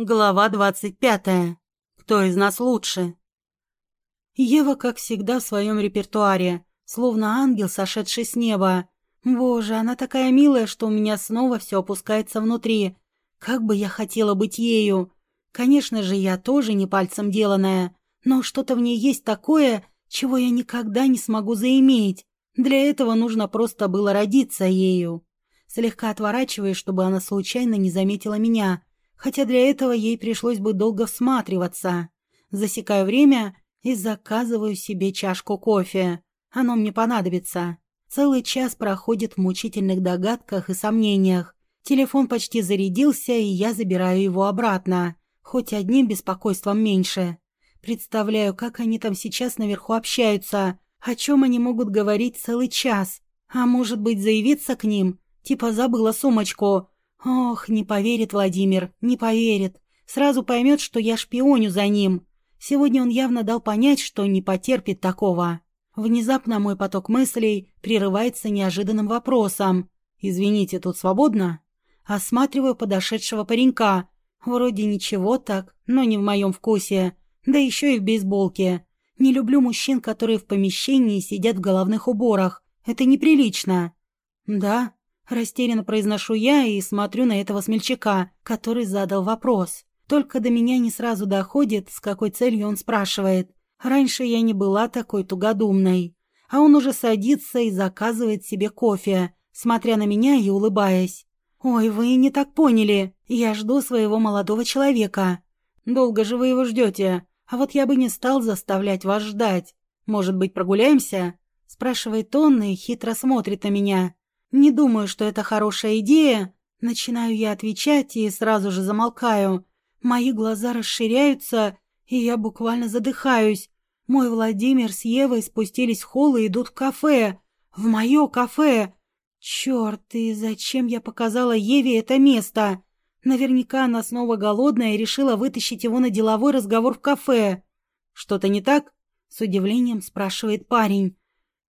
Глава двадцать пятая. Кто из нас лучше? Ева, как всегда, в своем репертуаре, словно ангел, сошедший с неба. Боже, она такая милая, что у меня снова все опускается внутри. Как бы я хотела быть ею. Конечно же, я тоже не пальцем деланная, но что-то в ней есть такое, чего я никогда не смогу заиметь. Для этого нужно просто было родиться ею. Слегка отворачиваясь, чтобы она случайно не заметила меня – хотя для этого ей пришлось бы долго всматриваться. Засекаю время и заказываю себе чашку кофе. Оно мне понадобится. Целый час проходит в мучительных догадках и сомнениях. Телефон почти зарядился, и я забираю его обратно. Хоть одним беспокойством меньше. Представляю, как они там сейчас наверху общаются. О чем они могут говорить целый час? А может быть, заявиться к ним? Типа забыла сумочку. Ох, не поверит Владимир, не поверит. Сразу поймет, что я шпионю за ним. Сегодня он явно дал понять, что не потерпит такого. Внезапно мой поток мыслей прерывается неожиданным вопросом. «Извините, тут свободно?» Осматриваю подошедшего паренька. Вроде ничего так, но не в моем вкусе. Да еще и в бейсболке. Не люблю мужчин, которые в помещении сидят в головных уборах. Это неприлично. «Да», Растерянно произношу я и смотрю на этого смельчака, который задал вопрос. Только до меня не сразу доходит, с какой целью он спрашивает. Раньше я не была такой тугодумной. А он уже садится и заказывает себе кофе, смотря на меня и улыбаясь. «Ой, вы не так поняли. Я жду своего молодого человека. Долго же вы его ждете. А вот я бы не стал заставлять вас ждать. Может быть, прогуляемся?» Спрашивает он и хитро смотрит на меня. Не думаю, что это хорошая идея. Начинаю я отвечать и сразу же замолкаю. Мои глаза расширяются, и я буквально задыхаюсь. Мой Владимир с Евой спустились в холл и идут в кафе. В мое кафе. Черт, и зачем я показала Еве это место? Наверняка она снова голодная и решила вытащить его на деловой разговор в кафе. Что-то не так? С удивлением спрашивает парень.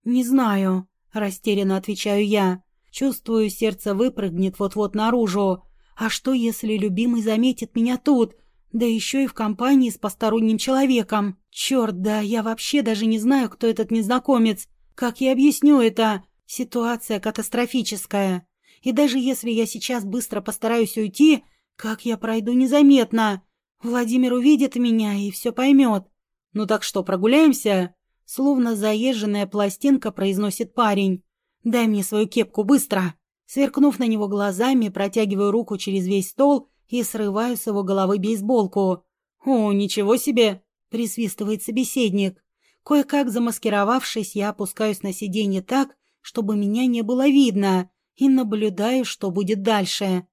Не знаю, растерянно отвечаю я. Чувствую, сердце выпрыгнет вот-вот наружу. А что, если любимый заметит меня тут, да еще и в компании с посторонним человеком? Черт, да я вообще даже не знаю, кто этот незнакомец. Как я объясню это? Ситуация катастрофическая. И даже если я сейчас быстро постараюсь уйти, как я пройду незаметно? Владимир увидит меня и все поймет. Ну так что, прогуляемся? Словно заезженная пластинка произносит парень. «Дай мне свою кепку, быстро!» Сверкнув на него глазами, протягиваю руку через весь стол и срываю с его головы бейсболку. «О, ничего себе!» — присвистывает собеседник. Кое-как замаскировавшись, я опускаюсь на сиденье так, чтобы меня не было видно, и наблюдаю, что будет дальше.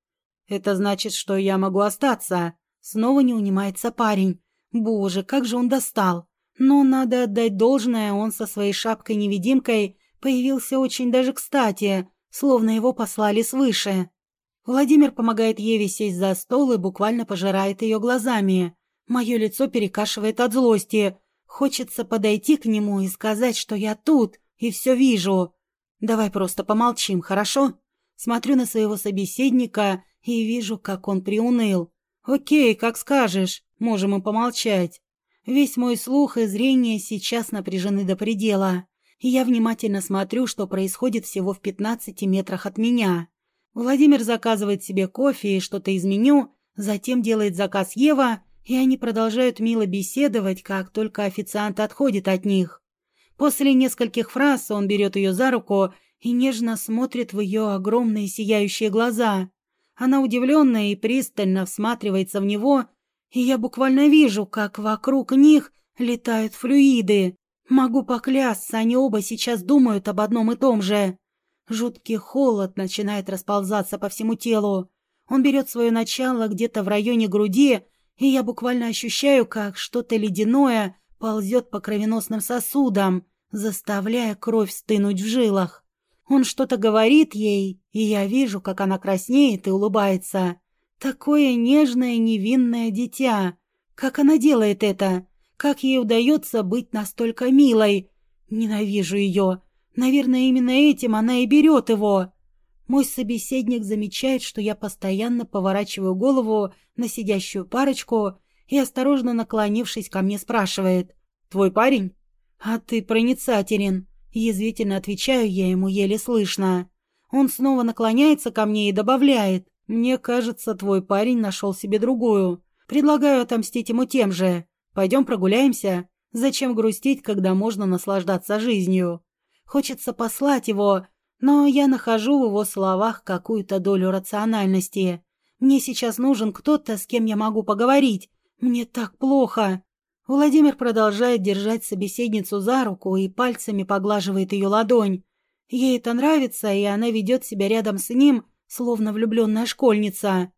«Это значит, что я могу остаться?» Снова не унимается парень. Боже, как же он достал! Но надо отдать должное, он со своей шапкой-невидимкой появился очень даже кстати, словно его послали свыше. Владимир помогает Еве сесть за стол и буквально пожирает ее глазами. Мое лицо перекашивает от злости. Хочется подойти к нему и сказать, что я тут и все вижу. Давай просто помолчим, хорошо? Смотрю на своего собеседника и вижу, как он приуныл. Окей, как скажешь, можем и помолчать. Весь мой слух и зрение сейчас напряжены до предела я внимательно смотрю, что происходит всего в 15 метрах от меня. Владимир заказывает себе кофе и что-то из меню, затем делает заказ Ева, и они продолжают мило беседовать, как только официант отходит от них. После нескольких фраз он берет ее за руку и нежно смотрит в ее огромные сияющие глаза. Она удивленная и пристально всматривается в него, и я буквально вижу, как вокруг них летают флюиды. Могу поклясться, они оба сейчас думают об одном и том же. Жуткий холод начинает расползаться по всему телу. Он берет свое начало где-то в районе груди, и я буквально ощущаю, как что-то ледяное ползет по кровеносным сосудам, заставляя кровь стынуть в жилах. Он что-то говорит ей, и я вижу, как она краснеет и улыбается. Такое нежное невинное дитя. Как она делает это? Как ей удается быть настолько милой? Ненавижу ее. Наверное, именно этим она и берет его. Мой собеседник замечает, что я постоянно поворачиваю голову на сидящую парочку и, осторожно наклонившись ко мне, спрашивает. «Твой парень?» «А ты проницателен», — язвительно отвечаю я ему еле слышно. Он снова наклоняется ко мне и добавляет. «Мне кажется, твой парень нашел себе другую. Предлагаю отомстить ему тем же. Пойдем прогуляемся. Зачем грустить, когда можно наслаждаться жизнью? Хочется послать его, но я нахожу в его словах какую-то долю рациональности. Мне сейчас нужен кто-то, с кем я могу поговорить. Мне так плохо. Владимир продолжает держать собеседницу за руку и пальцами поглаживает ее ладонь. Ей это нравится, и она ведет себя рядом с ним, словно влюбленная школьница.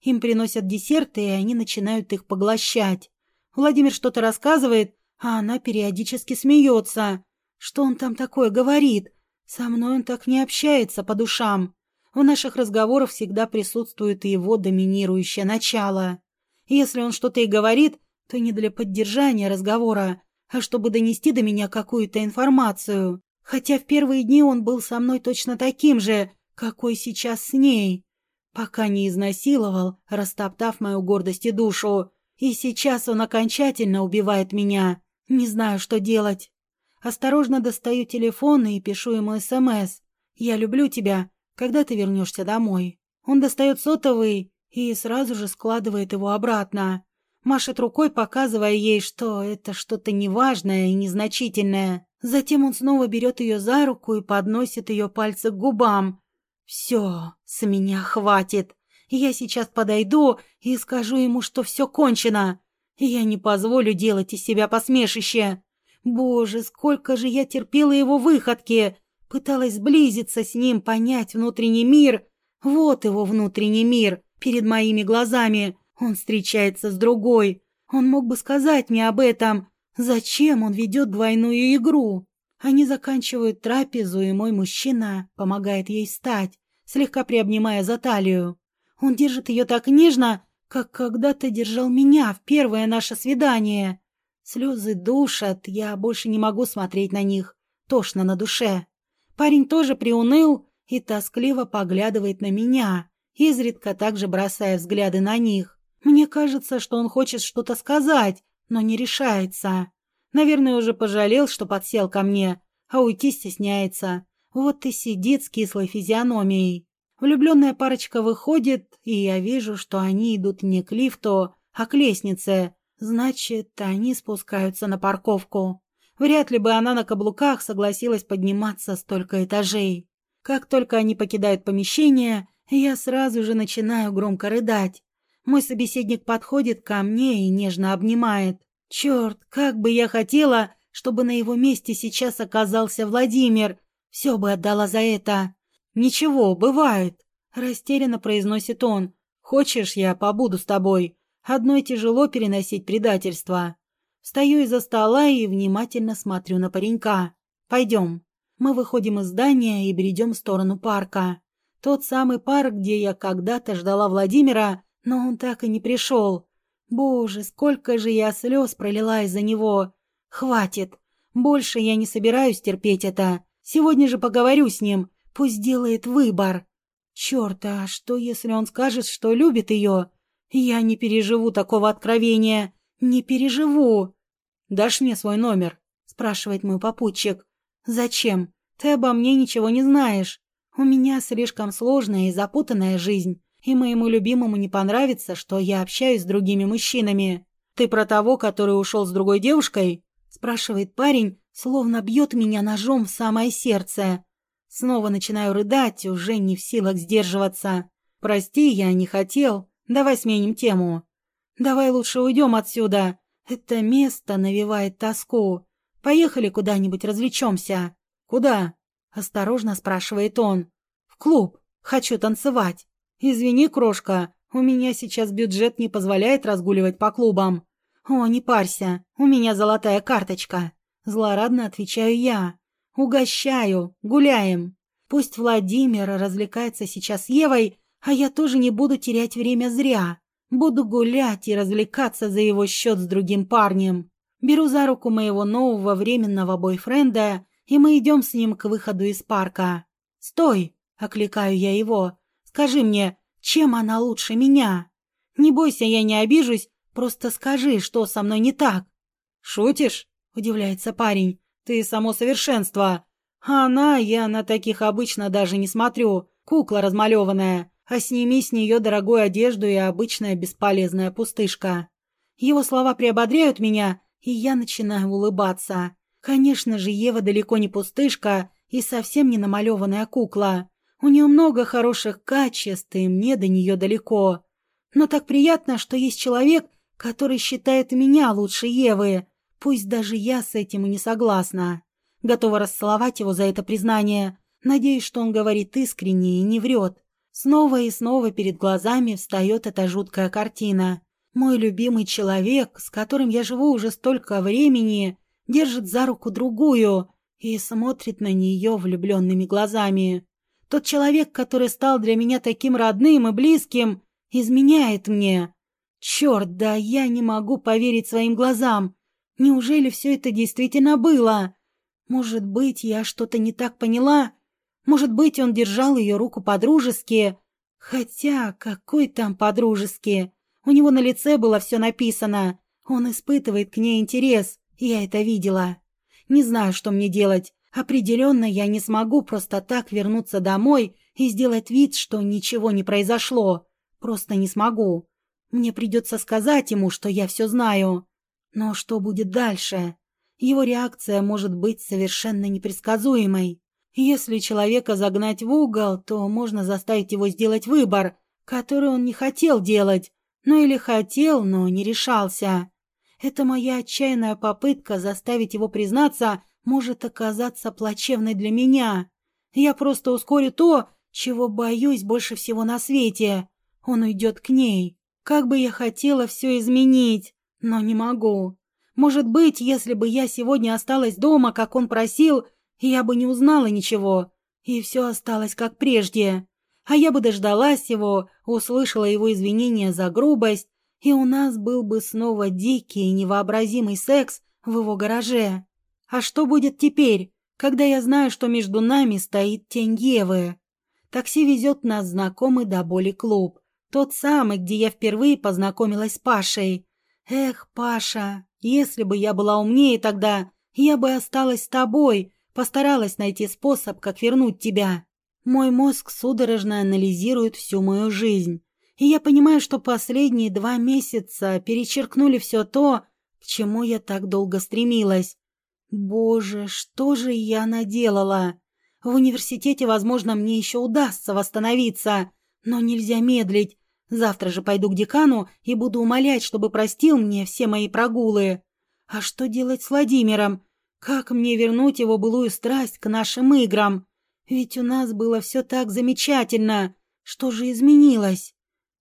Им приносят десерты, и они начинают их поглощать. Владимир что-то рассказывает, а она периодически смеется. Что он там такое говорит? Со мной он так не общается по душам. В наших разговорах всегда присутствует его доминирующее начало. Если он что-то и говорит, то не для поддержания разговора, а чтобы донести до меня какую-то информацию. Хотя в первые дни он был со мной точно таким же, какой сейчас с ней. Пока не изнасиловал, растоптав мою гордость и душу. И сейчас он окончательно убивает меня. Не знаю, что делать. Осторожно достаю телефон и пишу ему СМС. «Я люблю тебя. Когда ты вернешься домой?» Он достает сотовый и сразу же складывает его обратно. Машет рукой, показывая ей, что это что-то неважное и незначительное. Затем он снова берет ее за руку и подносит ее пальцы к губам. «Все, с меня хватит. Я сейчас подойду и скажу ему, что все кончено. Я не позволю делать из себя посмешище. Боже, сколько же я терпела его выходки. Пыталась сблизиться с ним, понять внутренний мир. Вот его внутренний мир перед моими глазами». Он встречается с другой. Он мог бы сказать мне об этом. Зачем он ведет двойную игру? Они заканчивают трапезу, и мой мужчина помогает ей встать, слегка приобнимая за талию. Он держит ее так нежно, как когда-то держал меня в первое наше свидание. Слезы душат, я больше не могу смотреть на них. Тошно на душе. Парень тоже приуныл и тоскливо поглядывает на меня, изредка также бросая взгляды на них. Мне кажется, что он хочет что-то сказать, но не решается. Наверное, уже пожалел, что подсел ко мне, а уйти стесняется. Вот и сидит с кислой физиономией. Влюбленная парочка выходит, и я вижу, что они идут не к лифту, а к лестнице. Значит, они спускаются на парковку. Вряд ли бы она на каблуках согласилась подниматься столько этажей. Как только они покидают помещение, я сразу же начинаю громко рыдать. Мой собеседник подходит ко мне и нежно обнимает. Черт, как бы я хотела, чтобы на его месте сейчас оказался Владимир. Все бы отдала за это. Ничего, бывает. Растерянно произносит он. Хочешь, я побуду с тобой? Одной тяжело переносить предательство. Встаю из-за стола и внимательно смотрю на паренька. Пойдем. Мы выходим из здания и бредем в сторону парка. Тот самый парк, где я когда-то ждала Владимира, но он так и не пришел. Боже, сколько же я слез пролила из-за него. Хватит. Больше я не собираюсь терпеть это. Сегодня же поговорю с ним. Пусть делает выбор. Черт, а что, если он скажет, что любит ее? Я не переживу такого откровения. Не переживу. «Дашь мне свой номер?» – спрашивает мой попутчик. «Зачем? Ты обо мне ничего не знаешь. У меня слишком сложная и запутанная жизнь и моему любимому не понравится, что я общаюсь с другими мужчинами. Ты про того, который ушел с другой девушкой?» спрашивает парень, словно бьет меня ножом в самое сердце. Снова начинаю рыдать, уже не в силах сдерживаться. «Прости, я не хотел. Давай сменим тему. Давай лучше уйдем отсюда. Это место навевает тоску. Поехали куда-нибудь развлечемся». «Куда?» – осторожно спрашивает он. «В клуб. Хочу танцевать». «Извини, крошка, у меня сейчас бюджет не позволяет разгуливать по клубам». «О, не парься, у меня золотая карточка». Злорадно отвечаю я. «Угощаю, гуляем. Пусть Владимир развлекается сейчас с Евой, а я тоже не буду терять время зря. Буду гулять и развлекаться за его счет с другим парнем. Беру за руку моего нового временного бойфренда, и мы идем с ним к выходу из парка. «Стой!» окликаю я его. «Скажи мне, чем она лучше меня? Не бойся, я не обижусь, просто скажи, что со мной не так». «Шутишь?» — удивляется парень. «Ты само совершенство. А она, я на таких обычно даже не смотрю. Кукла размалеванная. А сними с нее дорогую одежду и обычная бесполезная пустышка». Его слова приободряют меня, и я начинаю улыбаться. Конечно же, Ева далеко не пустышка и совсем не намалеванная кукла. У нее много хороших качеств, и мне до нее далеко. Но так приятно, что есть человек, который считает меня лучше Евы. Пусть даже я с этим и не согласна. Готова расцеловать его за это признание. Надеюсь, что он говорит искренне и не врет. Снова и снова перед глазами встает эта жуткая картина. Мой любимый человек, с которым я живу уже столько времени, держит за руку другую и смотрит на нее влюбленными глазами. Тот человек, который стал для меня таким родным и близким, изменяет мне. Черт, да я не могу поверить своим глазам. Неужели все это действительно было? Может быть, я что-то не так поняла? Может быть, он держал ее руку по-дружески? Хотя, какой там по-дружески? У него на лице было все написано. Он испытывает к ней интерес. Я это видела. Не знаю, что мне делать. Определенно я не смогу просто так вернуться домой и сделать вид, что ничего не произошло. Просто не смогу. Мне придется сказать ему, что я все знаю. Но что будет дальше? Его реакция может быть совершенно непредсказуемой. Если человека загнать в угол, то можно заставить его сделать выбор, который он не хотел делать, ну или хотел, но не решался. Эта моя отчаянная попытка заставить его признаться может оказаться плачевной для меня. Я просто ускорю то, чего боюсь больше всего на свете. Он уйдет к ней. Как бы я хотела все изменить, но не могу. Может быть, если бы я сегодня осталась дома, как он просил, я бы не узнала ничего, и все осталось как прежде. А я бы дождалась его, услышала его извинения за грубость, и у нас был бы снова дикий и невообразимый секс в его гараже. А что будет теперь, когда я знаю, что между нами стоит тень Евы? Такси везет нас знакомый до боли клуб. Тот самый, где я впервые познакомилась с Пашей. Эх, Паша, если бы я была умнее тогда, я бы осталась с тобой, постаралась найти способ, как вернуть тебя. Мой мозг судорожно анализирует всю мою жизнь и я понимаю, что последние два месяца перечеркнули все то, к чему я так долго стремилась. Боже, что же я наделала? В университете, возможно, мне еще удастся восстановиться, но нельзя медлить. Завтра же пойду к декану и буду умолять, чтобы простил мне все мои прогулы. А что делать с Владимиром? Как мне вернуть его былую страсть к нашим играм? Ведь у нас было все так замечательно. Что же изменилось?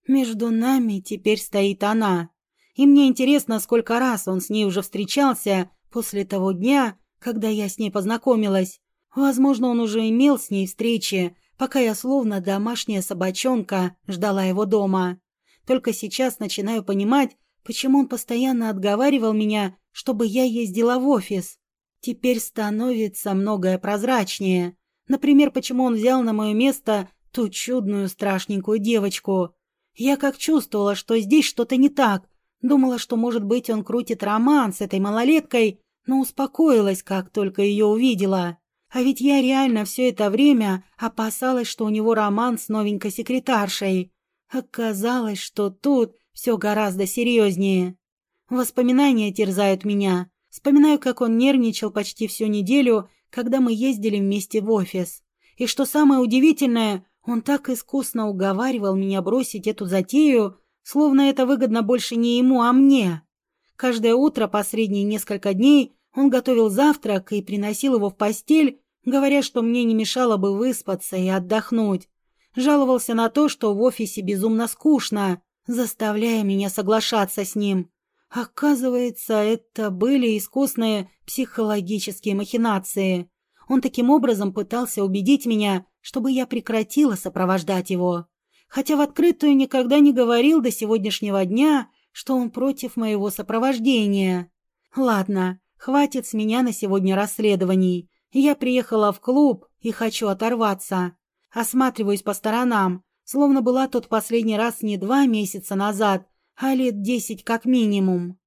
Между нами теперь стоит она. И мне интересно, сколько раз он с ней уже встречался после того дня, когда я с ней познакомилась. Возможно, он уже имел с ней встречи, пока я словно домашняя собачонка ждала его дома. Только сейчас начинаю понимать, почему он постоянно отговаривал меня, чтобы я ездила в офис. Теперь становится многое прозрачнее. Например, почему он взял на мое место ту чудную страшненькую девочку. Я как чувствовала, что здесь что-то не так. Думала, что, может быть, он крутит роман с этой малолеткой, но успокоилась, как только ее увидела. А ведь я реально все это время опасалась, что у него роман с новенькой секретаршей. Оказалось, что тут все гораздо серьезнее. Воспоминания терзают меня. Вспоминаю, как он нервничал почти всю неделю, когда мы ездили вместе в офис. И что самое удивительное, он так искусно уговаривал меня бросить эту затею, словно это выгодно больше не ему, а мне. Каждое утро последние несколько дней он готовил завтрак и приносил его в постель, говоря, что мне не мешало бы выспаться и отдохнуть. Жаловался на то, что в офисе безумно скучно, заставляя меня соглашаться с ним. Оказывается, это были искусные психологические махинации. Он таким образом пытался убедить меня, чтобы я прекратила сопровождать его, хотя в открытую никогда не говорил до сегодняшнего дня, что он против моего сопровождения. Ладно, хватит с меня на сегодня расследований. Я приехала в клуб и хочу оторваться. Осматриваюсь по сторонам, словно была тот последний раз не два месяца назад, а лет десять как минимум.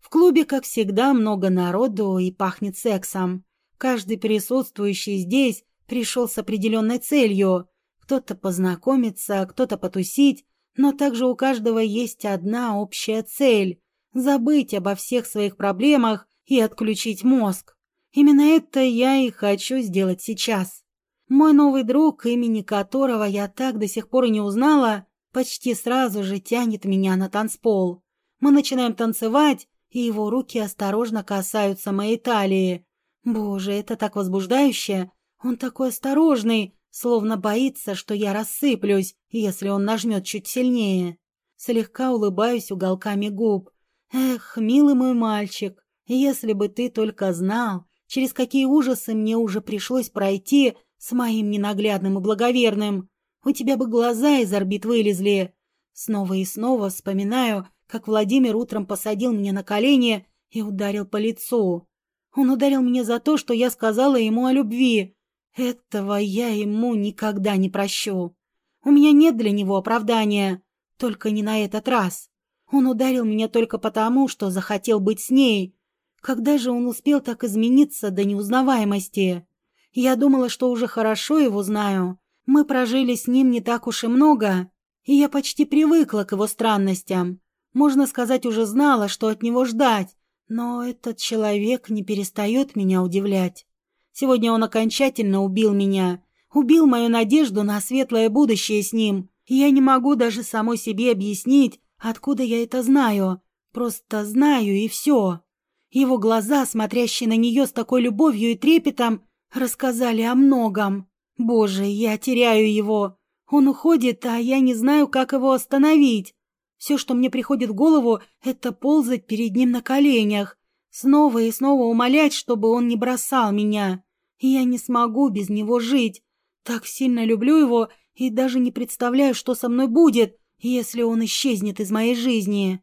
В клубе, как всегда, много народу и пахнет сексом. Каждый присутствующий здесь пришел с определенной целью. Кто-то познакомиться, кто-то потусить, но также у каждого есть одна общая цель – забыть обо всех своих проблемах и отключить мозг. Именно это я и хочу сделать сейчас. Мой новый друг, имени которого я так до сих пор и не узнала, почти сразу же тянет меня на танцпол. Мы начинаем танцевать, и его руки осторожно касаются моей талии. Боже, это так возбуждающе. Он такой осторожный, словно боится, что я рассыплюсь, если он нажмет чуть сильнее. Слегка улыбаюсь уголками губ. Эх, милый мой мальчик, если бы ты только знал, через какие ужасы мне уже пришлось пройти с моим ненаглядным и благоверным. У тебя бы глаза из орбит вылезли. Снова и снова вспоминаю, как Владимир утром посадил меня на колени и ударил по лицу. Он ударил меня за то, что я сказала ему о любви. Этого я ему никогда не прощу. У меня нет для него оправдания, только не на этот раз. Он ударил меня только потому, что захотел быть с ней. Когда же он успел так измениться до неузнаваемости? Я думала, что уже хорошо его знаю. Мы прожили с ним не так уж и много, и я почти привыкла к его странностям. Можно сказать, уже знала, что от него ждать, но этот человек не перестает меня удивлять. Сегодня он окончательно убил меня, убил мою надежду на светлое будущее с ним, я не могу даже самой себе объяснить, откуда я это знаю. Просто знаю и все. Его глаза, смотрящие на нее с такой любовью и трепетом, рассказали о многом. Боже, я теряю его. Он уходит, а я не знаю, как его остановить. Все, что мне приходит в голову, это ползать перед ним на коленях, снова и снова умолять, чтобы он не бросал меня. Я не смогу без него жить. Так сильно люблю его и даже не представляю, что со мной будет, если он исчезнет из моей жизни.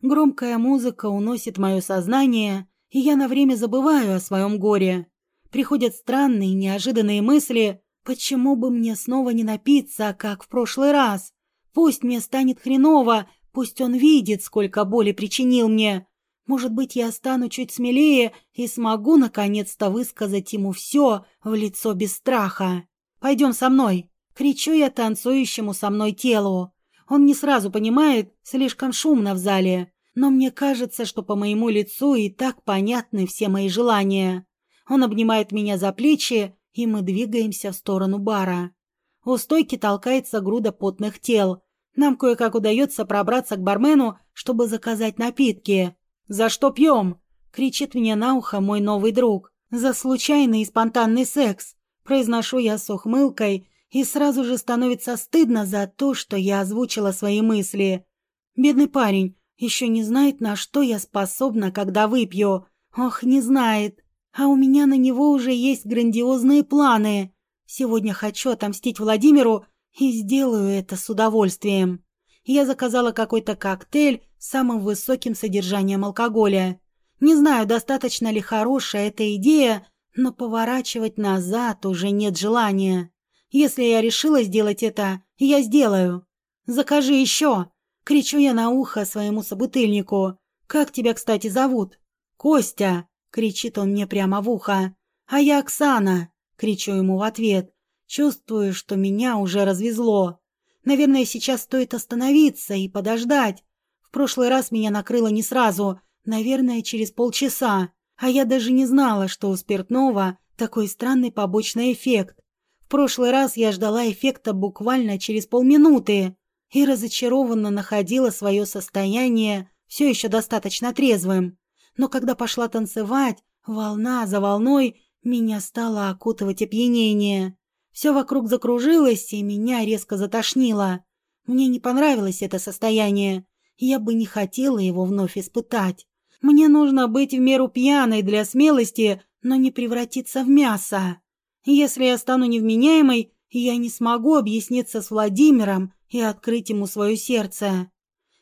Громкая музыка уносит мое сознание, и я на время забываю о своем горе. Приходят странные, неожиданные мысли, почему бы мне снова не напиться, как в прошлый раз. Пусть мне станет хреново, пусть он видит, сколько боли причинил мне. Может быть, я стану чуть смелее и смогу наконец-то высказать ему все в лицо без страха. «Пойдем со мной!» — кричу я танцующему со мной телу. Он не сразу понимает, слишком шумно в зале, но мне кажется, что по моему лицу и так понятны все мои желания. Он обнимает меня за плечи, и мы двигаемся в сторону бара. У стойки толкается груда потных тел. Нам кое-как удается пробраться к бармену, чтобы заказать напитки. «За что пьем?» — кричит мне на ухо мой новый друг. «За случайный и спонтанный секс», — произношу я с ухмылкой, и сразу же становится стыдно за то, что я озвучила свои мысли. Бедный парень еще не знает, на что я способна, когда выпью. Ох, не знает. А у меня на него уже есть грандиозные планы. Сегодня хочу отомстить Владимиру и сделаю это с удовольствием. Я заказала какой-то коктейль с самым высоким содержанием алкоголя. Не знаю, достаточно ли хорошая эта идея, но поворачивать назад уже нет желания. Если я решила сделать это, я сделаю. Закажи еще. Кричу я на ухо своему собутыльнику. Как тебя, кстати, зовут? Костя. Кричит он мне прямо в ухо. А я Оксана. Кричу ему в ответ. Чувствую, что меня уже развезло. Наверное, сейчас стоит остановиться и подождать. В прошлый раз меня накрыло не сразу, наверное, через полчаса. А я даже не знала, что у спиртного такой странный побочный эффект. В прошлый раз я ждала эффекта буквально через полминуты и разочарованно находила свое состояние все еще достаточно трезвым. Но когда пошла танцевать, волна за волной меня стало окутывать опьянение. Все вокруг закружилось, и меня резко затошнило. Мне не понравилось это состояние, я бы не хотела его вновь испытать. Мне нужно быть в меру пьяной для смелости, но не превратиться в мясо. Если я стану невменяемой, я не смогу объясниться с Владимиром и открыть ему свое сердце.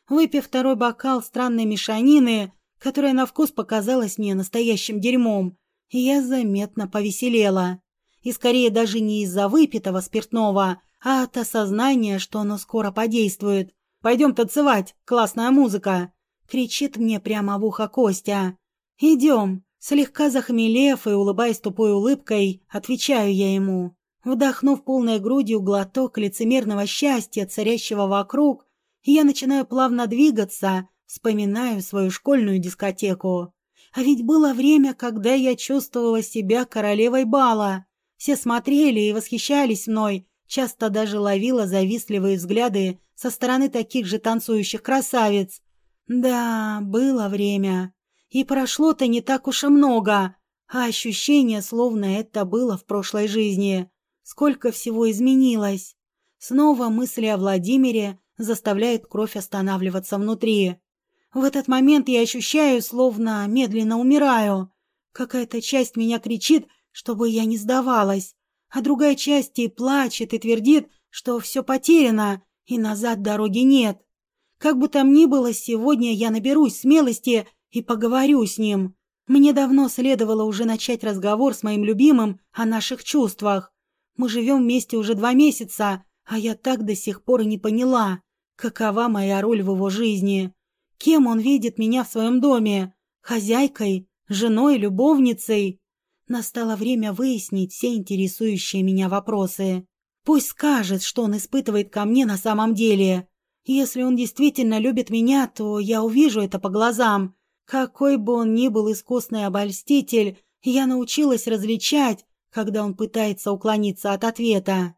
Выпив второй бокал странной мешанины, которая на вкус показалась мне настоящим дерьмом, я заметно повеселела. И скорее даже не из-за выпитого спиртного, а от осознания, что оно скоро подействует. «Пойдем танцевать, классная музыка!» — кричит мне прямо в ухо Костя. «Идем!» Слегка захмелев и улыбаясь тупой улыбкой, отвечаю я ему. Вдохнув полной грудью глоток лицемерного счастья, царящего вокруг, я начинаю плавно двигаться, вспоминаю свою школьную дискотеку. А ведь было время, когда я чувствовала себя королевой бала. Все смотрели и восхищались мной, часто даже ловила завистливые взгляды со стороны таких же танцующих красавиц. Да, было время. И прошло-то не так уж и много, а ощущение, словно это было в прошлой жизни. Сколько всего изменилось. Снова мысли о Владимире заставляют кровь останавливаться внутри. В этот момент я ощущаю, словно медленно умираю. Какая-то часть меня кричит, чтобы я не сдавалась, а другая часть и плачет, и твердит, что все потеряно, и назад дороги нет. Как бы там ни было, сегодня я наберусь смелости и поговорю с ним. Мне давно следовало уже начать разговор с моим любимым о наших чувствах. Мы живем вместе уже два месяца, а я так до сих пор и не поняла, какова моя роль в его жизни. Кем он видит меня в своем доме? Хозяйкой? Женой? Любовницей? Настало время выяснить все интересующие меня вопросы. Пусть скажет, что он испытывает ко мне на самом деле. Если он действительно любит меня, то я увижу это по глазам. Какой бы он ни был искусный обольститель, я научилась различать, когда он пытается уклониться от ответа.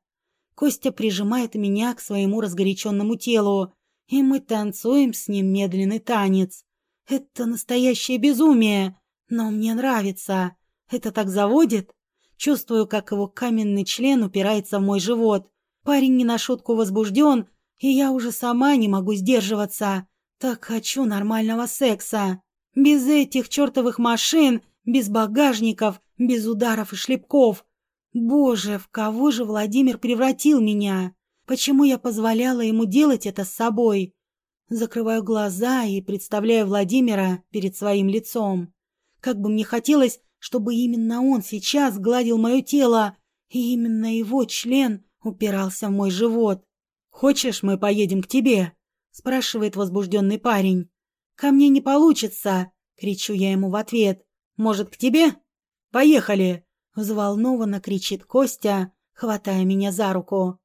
Костя прижимает меня к своему разгоряченному телу, и мы танцуем с ним медленный танец. Это настоящее безумие, но мне нравится. Это так заводит. Чувствую, как его каменный член упирается в мой живот. Парень не на шутку возбужден, и я уже сама не могу сдерживаться. Так хочу нормального секса. Без этих чертовых машин, без багажников, без ударов и шлепков. Боже, в кого же Владимир превратил меня? Почему я позволяла ему делать это с собой? Закрываю глаза и представляю Владимира перед своим лицом. Как бы мне хотелось, чтобы именно он сейчас гладил мое тело, и именно его член упирался в мой живот. «Хочешь, мы поедем к тебе?» — спрашивает возбужденный парень. «Ко мне не получится!» — кричу я ему в ответ. «Может, к тебе?» «Поехали!» — взволнованно кричит Костя, хватая меня за руку.